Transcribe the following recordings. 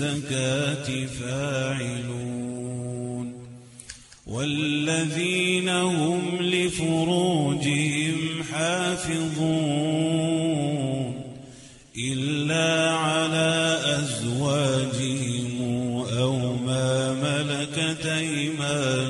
للزكاة فاعلون. والذين هم لفروجهم حافظون. إلا على أزواجهم أو ما ملكت أيمانهم.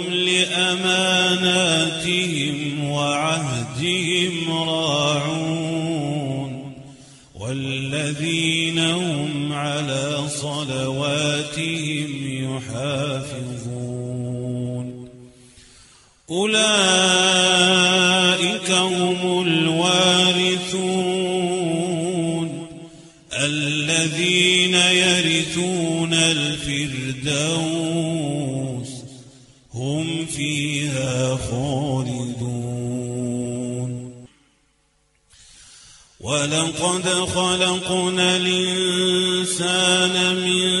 أولئك هم الوارثون الذين يرثون الفردوس هم فيها خالدون ولقد خلقنا الإنسان من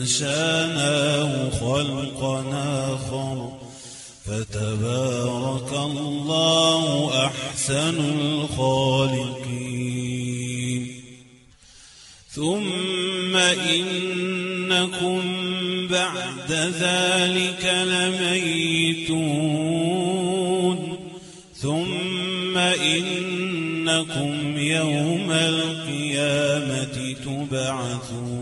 أنشأناه خلقا آخر فتبارك الله أحسن الخالقين. ثم إنكم بعد ذلك لميتون. ثم إنكم يوم القيامة تبعثون.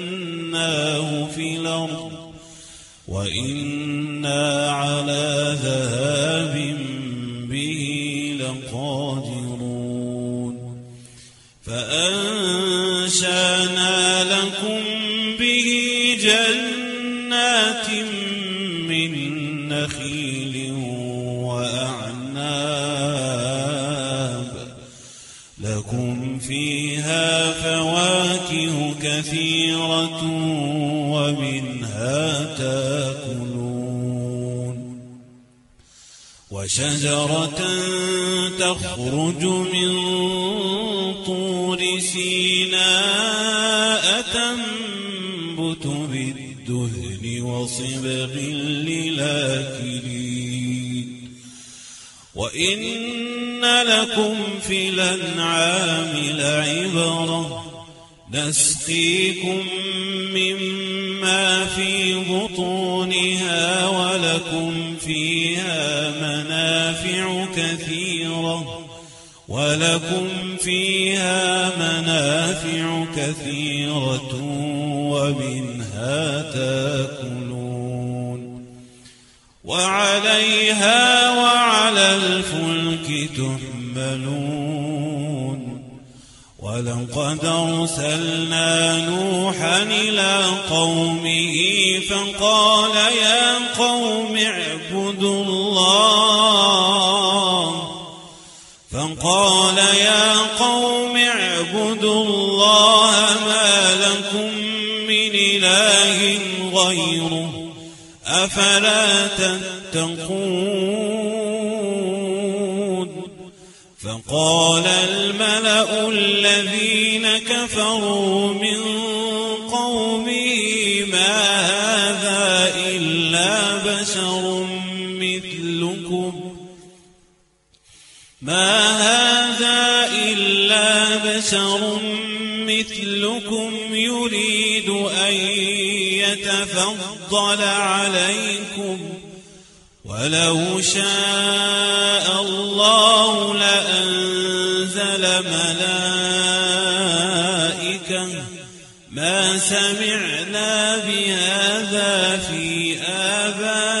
وإنا على ذهاب وشجرة تخرج من طور سيناء تنبت بالدهن وصبغ للاكلين. وإن لكم في الأنعام لعبرة نسقيكم مما في بطونها كثيرة ولكم فيها منافع كثيرة ومنها تأكلون وعليها وعلى الفلك تحملون ولقد أرسلنا نوحا إلى قومه فقال يا قوم اعبدوا الله فقال يا قوم اعبدوا الله ما لكم من إله غيره أفلا تتقون فقال الملأ الذين كفروا من قومه ما هذا إلا بشر ما هذا إلا بشر مثلكم يريد أن يتفضل عليكم ولو شاء الله لأنزل ملائكة ما سمعنا بهذا في آبائنا.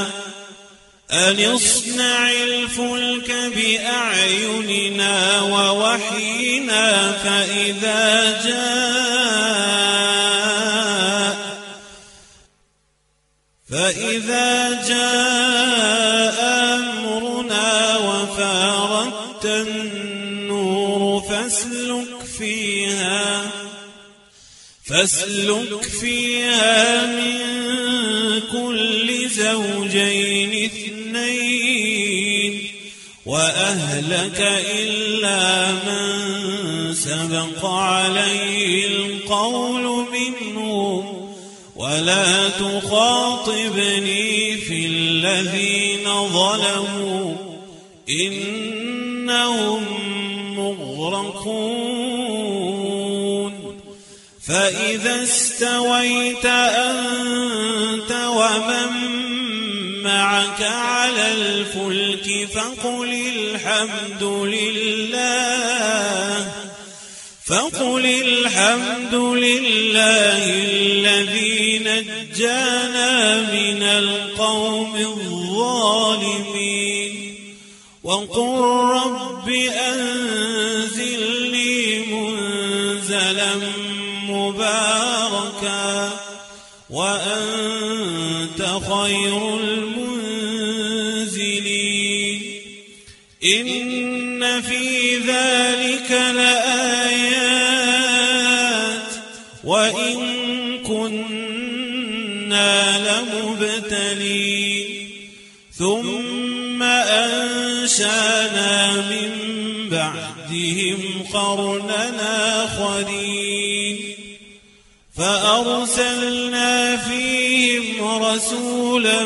أن اصنع الفلك بأعيننا ووحينا فإذا جاء فإذا جاء أمرنا وفارت النور فاسلك فيها فاسلك فيها من كل زوجين وأهلك إلا من سبق عليه القول منهم. ولا تخاطبني في الذين ظلموا. إنهم مغرقون. فإذا استويت أنت ومن معك على الفلك فقل الحمد لله. فقل الحمد لله الذي نجانا من القوم الظالمين. وقل رب أنزلني منزلا مباركا. وأنت خير إن في ذلك لآيات وإن كنا لمبتلين. ثم أنشأنا من بعدهم قرننا آخرين. فأرسلنا فيهم رسولا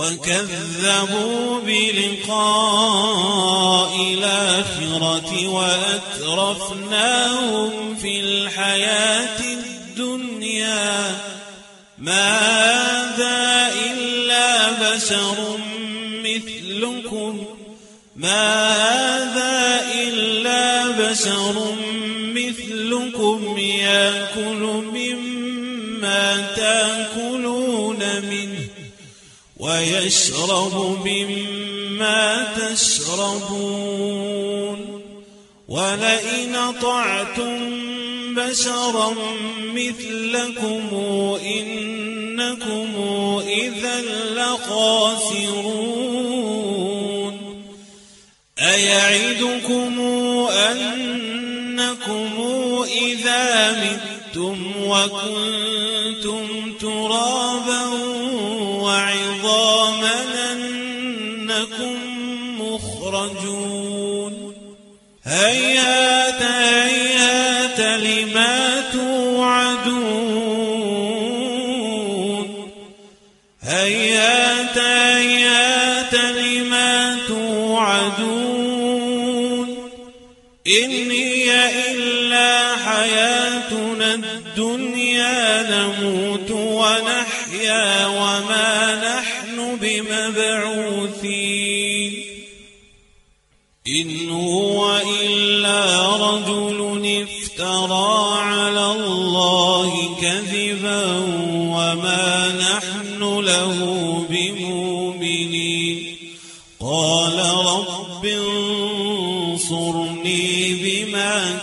وكذبوا بلقاء الآخرة وأترفناهم في الحياة الدنيا ما هذا إلا بشر مثلكم ما هذا إلا بشر مثلكم يأكل مما منه ويشرب مما تشربون ولئن أطعتم بشرا مثلكم إنكم إذا لخاسرون أيعدكم أنكم إذا متم وكنتم ترابا إن هي إلا حياتنا الدنيا نموت ونحيا وما نحن بمبعوثين. إن هو إلا رجل افترى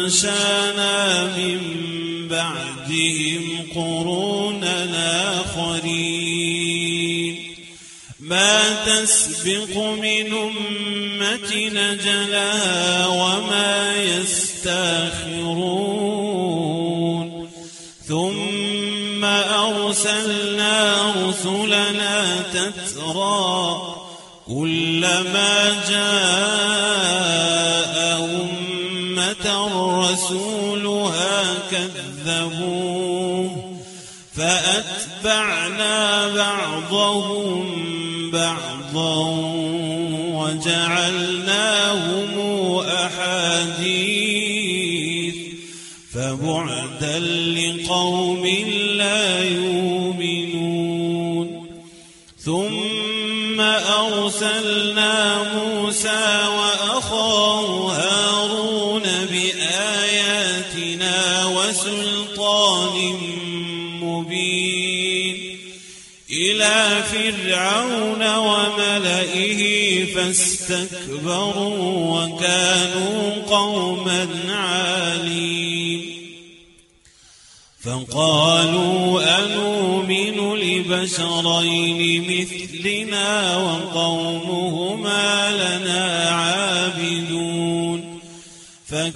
أنشانا من بعدهم قرونا آخرين. ما تسبق من أمة نجلها وما يستأخرون. ثم أرسلنا رسلنا تترى كلما جاء رسولها كذبوه فأتبعنا بعضهم بعضا وجعلناهم أحاديث. فبعدا لقوم لا يؤمنون. ثم أرسلنا موسى وسلطان مبين. إلى فرعون وملئه فاستكبروا وكانوا قوما عالين. فقالوا أنؤمن لبشرين مثلنا وقومهما لنا عابدون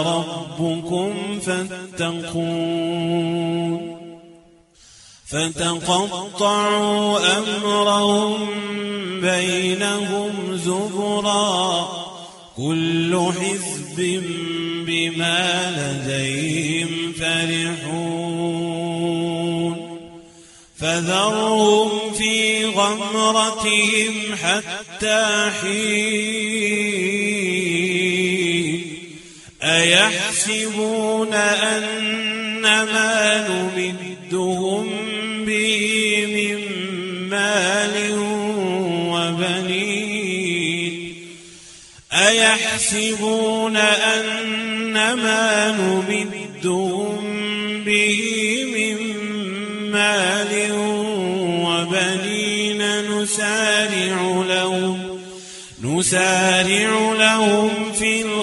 ربكم فاتقون فتقطعوا أمرهم بينهم زبرا كل حزب بما لديهم فرحون فذرهم في غمرتهم حتى حين أيحسبون أن ما نمدهم به من مال وبنين. أيحسبون يحسبون أن ما نمدهم به من مال وبنين. نسارع لهم نسارع لهم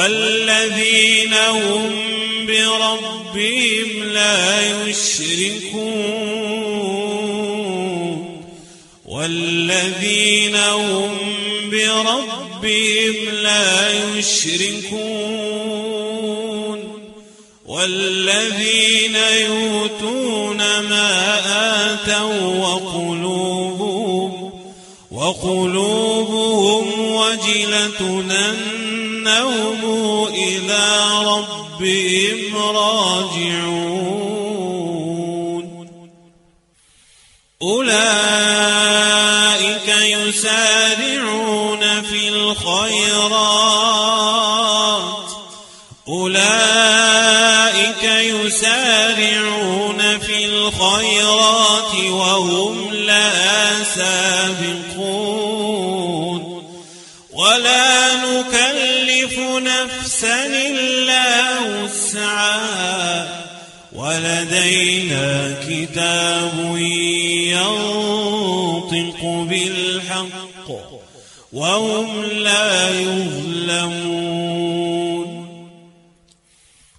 والذين هم بربهم لا يشركون والذين هم بربهم لا يشركون والذين يؤتون ما آتوا وقلوبهم وقلوبهم وجلة أنهم ربهم راجعون. أولئك يسارعون في الخيرات. أولئك يسارعون في الخيرات وهم لا سابقون. ولا نكلف نفسا إلا وسعها ولدينا كتاب ينطق بالحق وهم لا يظلمون.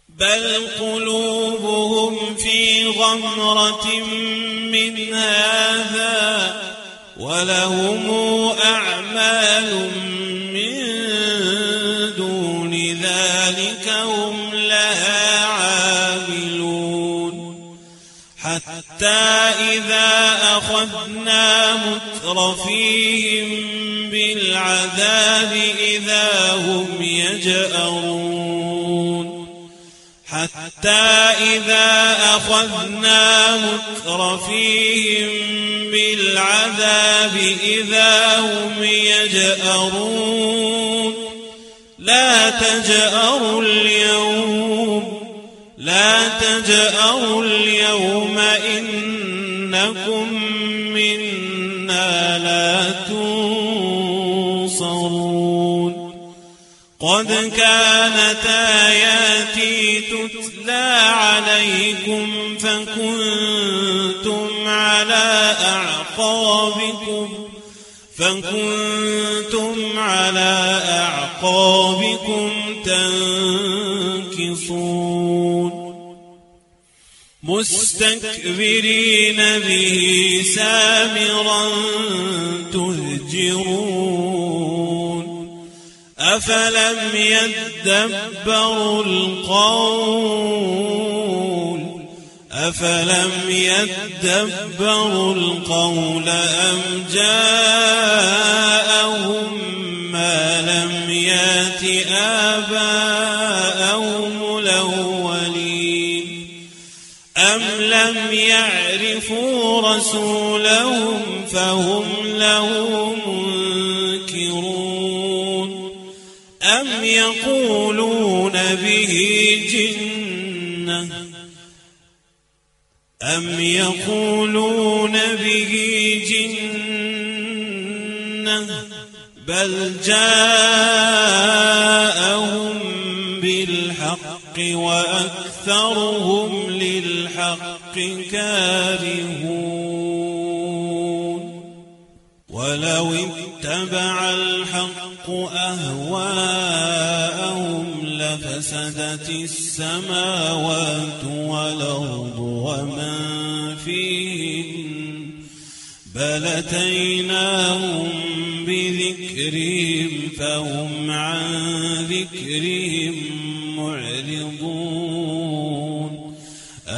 بل قلوبهم في غمرة من هذا ولهم أعمال إذا أخذنا مترفيهم بالعذاب إذا هم يجأرون. حتى إذا أخذنا مترفيهم بالعذاب إذا هم يجأرون. لا تجأروا اليوم لا تجأروا اليوم إنكم منا لا تنصرون. قد كانت آياتي تتلى عليكم فكنتم على أعقابكم فكنتم على أعقابكم تنكصون مستكبرين به سامرا تهجرون. أفلم يدبروا القول؟ أفلم يدبروا القول أم جاءهم ما لم يأت آباءهم أم لم يعرفوا رسولهم فهم له منكرون أم يقولون به جنة أم يقولون به جنة بل جاءهم بالحق وأكثرهم للحق كارهون. ولو اتبع الحق أهواءهم لفسدت السماوات والأرض ومن فيهن. بل أتيناهم بذكرهم فهم عن ذكرهم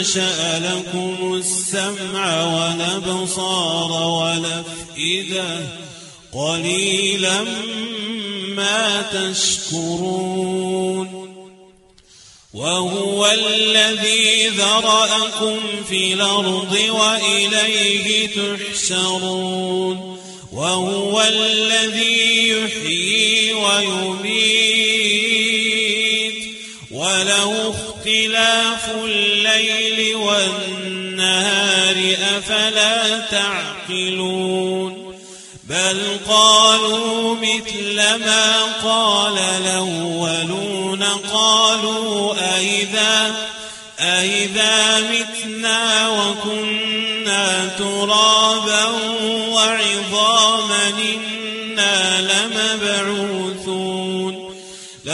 أنشأ لكم السمع والأبصار والأفئدة. قليلا ما تشكرون. وهو الذي ذرأكم في الأرض وإليه تحشرون. وهو الذي يحيي ويميت. وله اختلاف الليل والنهار أفلا تعقلون بل قالوا مثل ما قال الأولون قالوا أئذا أئذا متنا وكنا ترابا وعظاما إنا لمبعوثون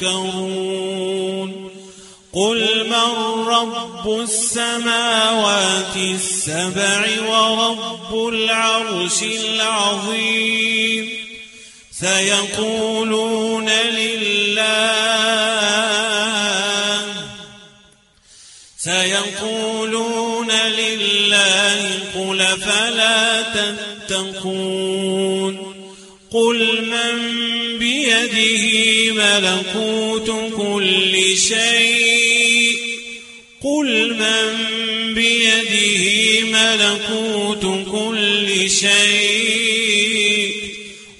تذكرون قل من رب السماوات السبع ورب العرش العظيم سيقولون لله سيقولون لله قل فلا تتقون قل من بيده ملكوت كل شيء. قل من بيده ملكوت كل شيء.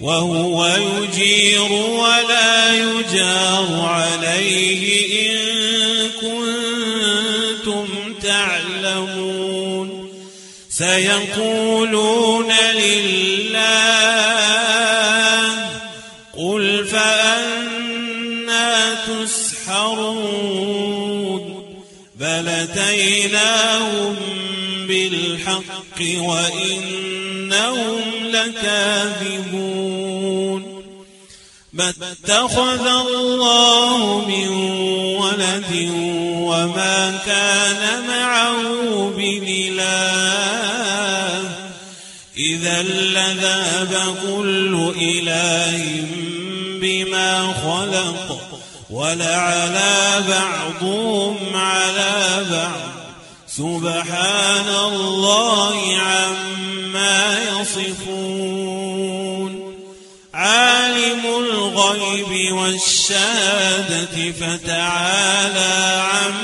وهو يجير ولا يجار عليه إن كنتم تعلمون. سيقولون بالحق وإنهم لكاذبون. ما اتخذ الله من ولد وما كان معه من إله إذا لذهب كل إله بما خلق ولعلى بعضهم على بعض. سبحان الله عما يصفون. عالم الغيب والشهادة فتعالى عما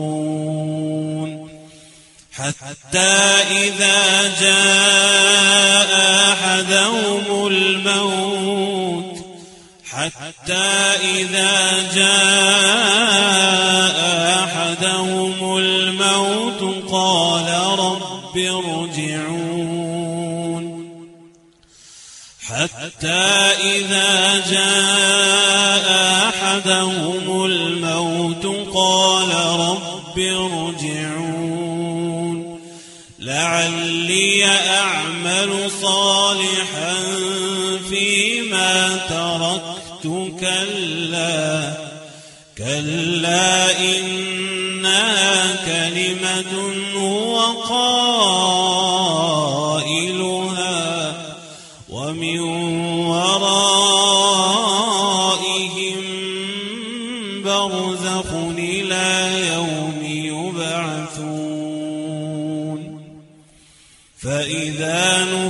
حتى إذا جاء أحدهم الموت حتى إذا جاء أحدهم الموت قال رب ارجعون. حتى إذا جاء أحدهم أعمل صالحا فيما تركت كلا كلا إنها كلمة هو قائلها ومن ورائهم برزخ.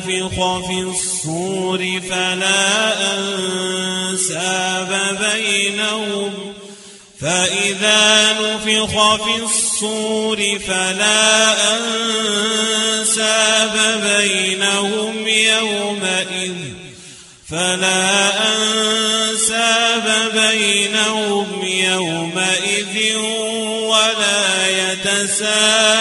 فإذا نفخ في الصور فلا أنساب بينهم. فإذا نفخ في الصور فلا أنساب بينهم يومئذ. فلا أنساب بينهم يومئذ ولا يتساءلون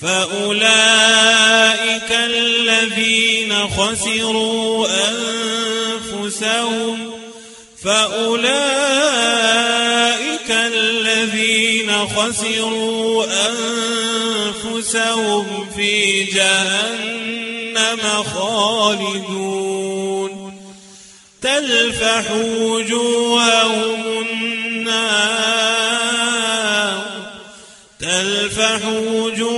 فأولئك الذين خسروا أنفسهم فأولئك الذين خسروا أنفسهم في جهنم خالدون. تلفح وجوههم النار تلفح وجوههم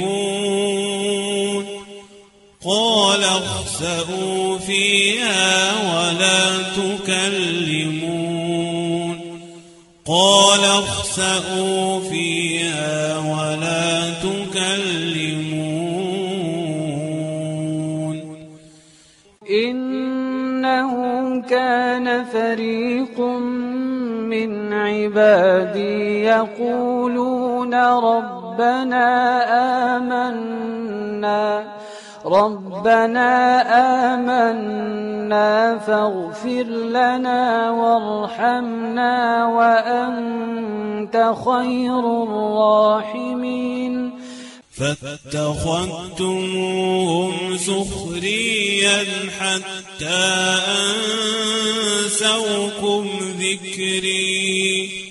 قال اخسأوا فيها ولا تكلمون. قال اخسأوا فيها ولا تكلمون. إنه كان فريق من عبادي يقولون ربنا آمنا. ربنا آمنا فاغفر لنا وارحمنا وأنت خير الراحمين. فاتخذتموهم سخريا حتى أنسوكم ذكري.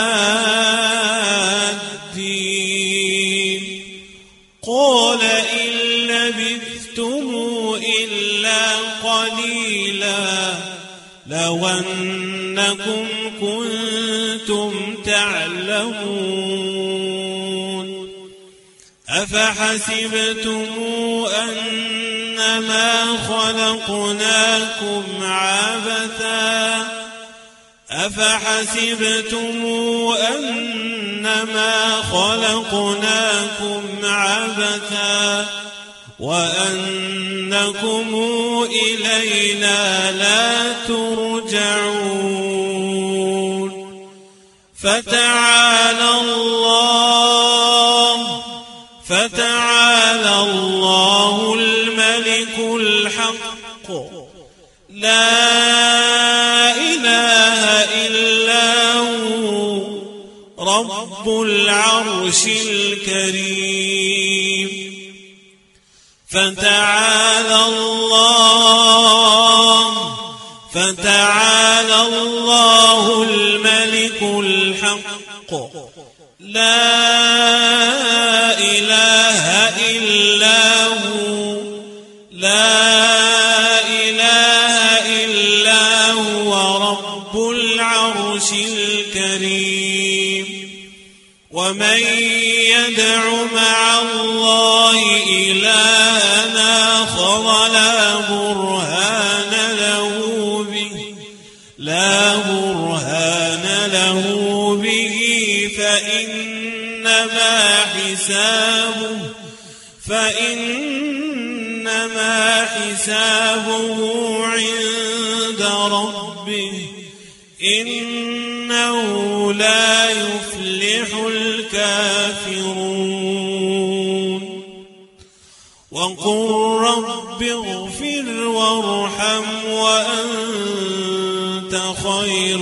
لو أنكم كنتم تعلمون أفحسبتم أنما خلقناكم عبثا أفحسبتم أنما خلقناكم عبثا وأنكم إلينا لا ترجعون. فتعالى الله فتعالى الله الملك الحق. لا إله إلا هو رب العرش الكريم. فتعالى الله فتعالى الله الملك الحق. لا إله إلا هو لا إله إلا هو رب العرش الكريم. ومن حسابه فإنما حسابه عند ربه إنه لا يفلح الكافرون. وقل رب اغفر وارحم وأنت خير